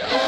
Yeah.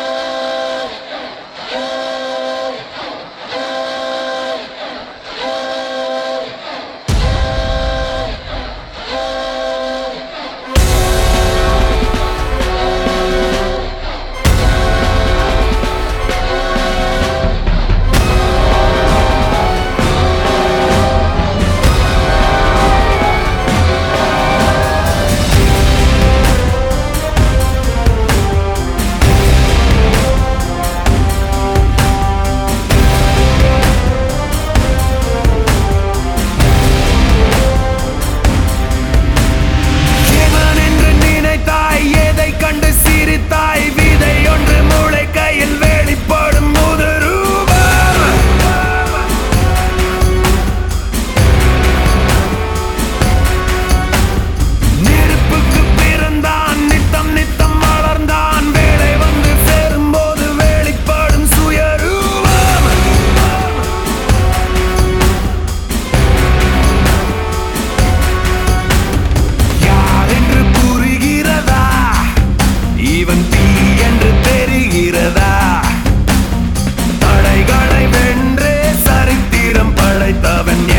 loving